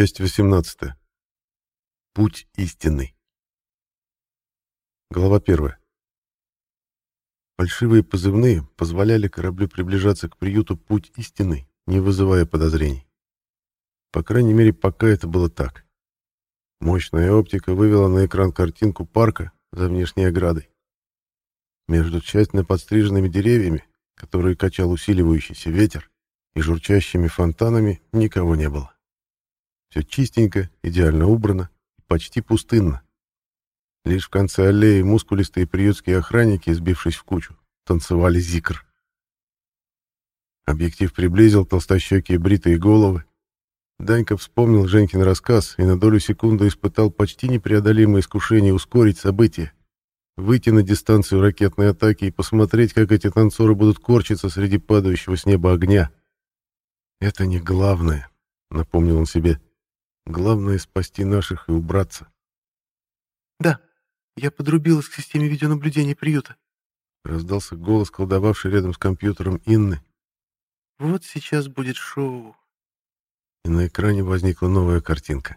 Часть 18. Путь истинный. Глава 1. Фальшивые позывные позволяли кораблю приближаться к приюту «Путь истинный», не вызывая подозрений. По крайней мере, пока это было так. Мощная оптика вывела на экран картинку парка за внешней оградой. Между тщательно подстриженными деревьями, которые качал усиливающийся ветер, и журчащими фонтанами никого не было. Все чистенько, идеально убрано, почти пустынно. Лишь в конце аллеи мускулистые приютские охранники, сбившись в кучу, танцевали зикр. Объектив приблизил толстощекие бритые головы. Данька вспомнил Женькин рассказ и на долю секунды испытал почти непреодолимое искушение ускорить события, выйти на дистанцию ракетной атаки и посмотреть, как эти танцоры будут корчиться среди падающего с неба огня. «Это не главное», — напомнил он себе. Главное — спасти наших и убраться. «Да, я подрубилась к системе видеонаблюдения приюта», — раздался голос, колдовавший рядом с компьютером Инны. «Вот сейчас будет шоу». И на экране возникла новая картинка.